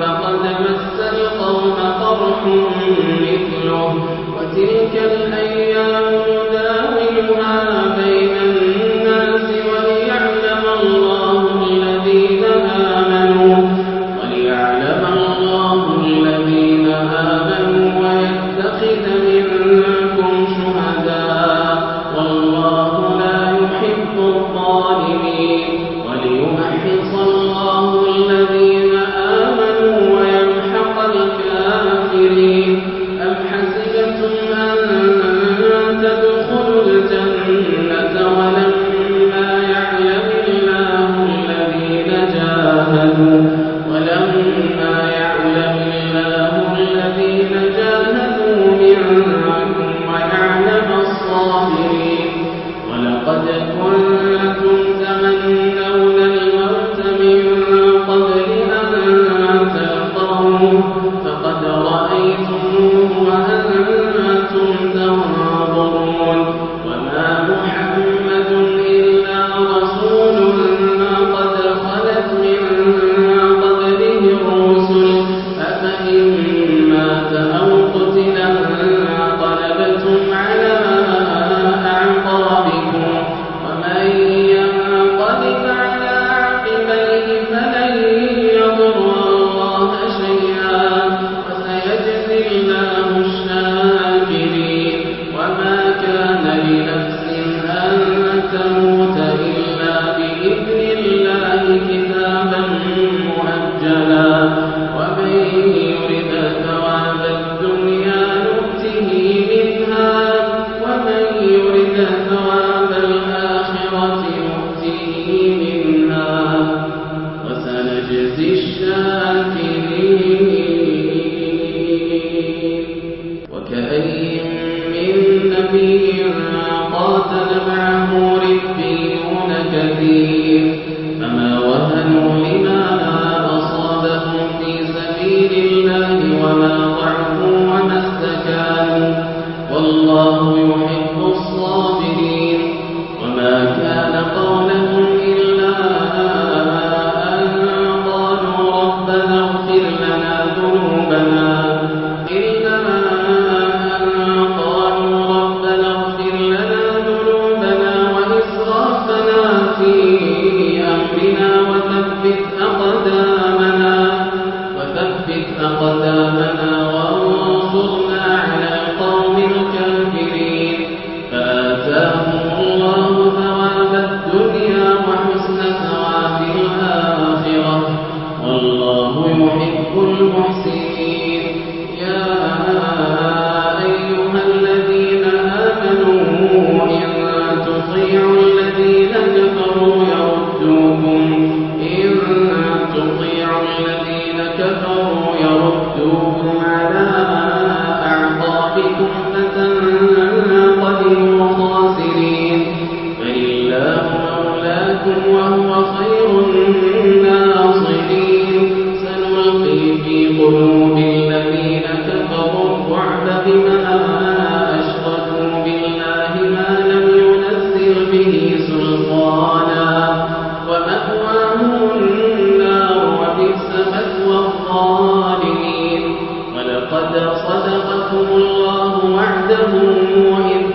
فقد مس القوم قرح مثله. وتلك الأيام الظالمين. ولقد صدقكم الله وعده وإذ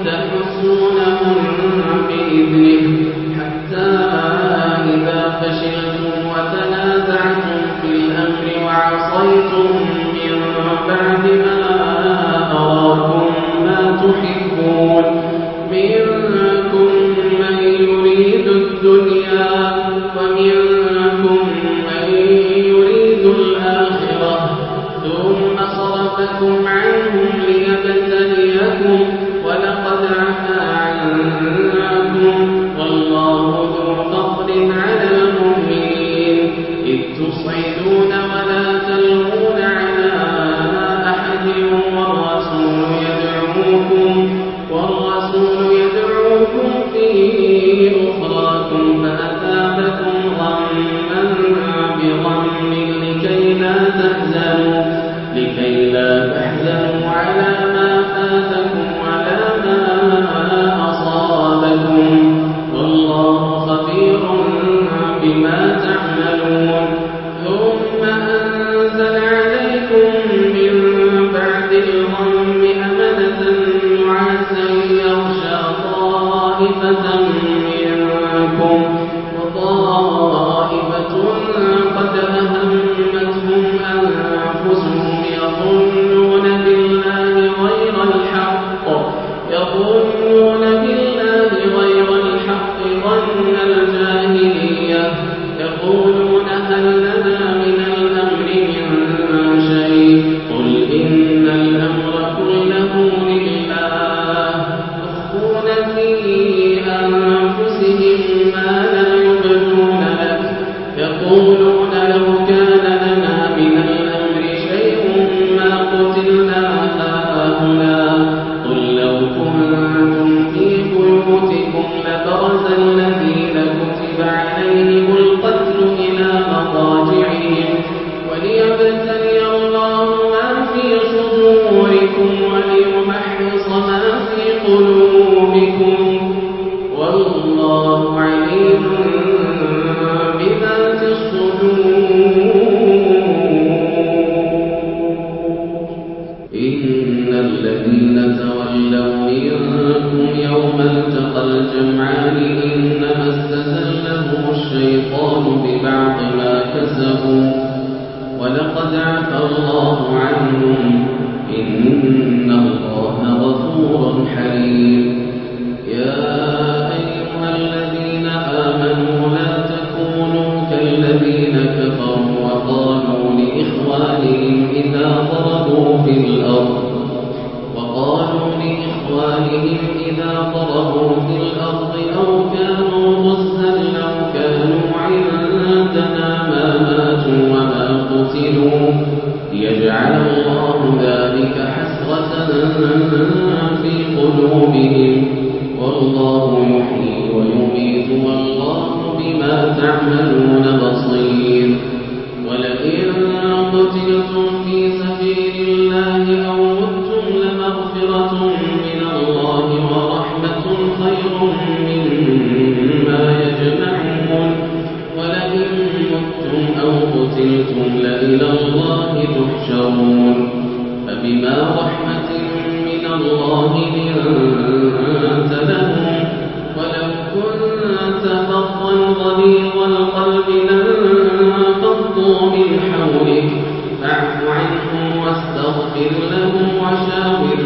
لإلى الله تحشرون. فبما رحمة من الله لنت لهم ولو كنت فظا غليظ القلب لانفضوا من حولك فاعف عنهم واستغفر لهم وشاور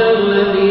الذي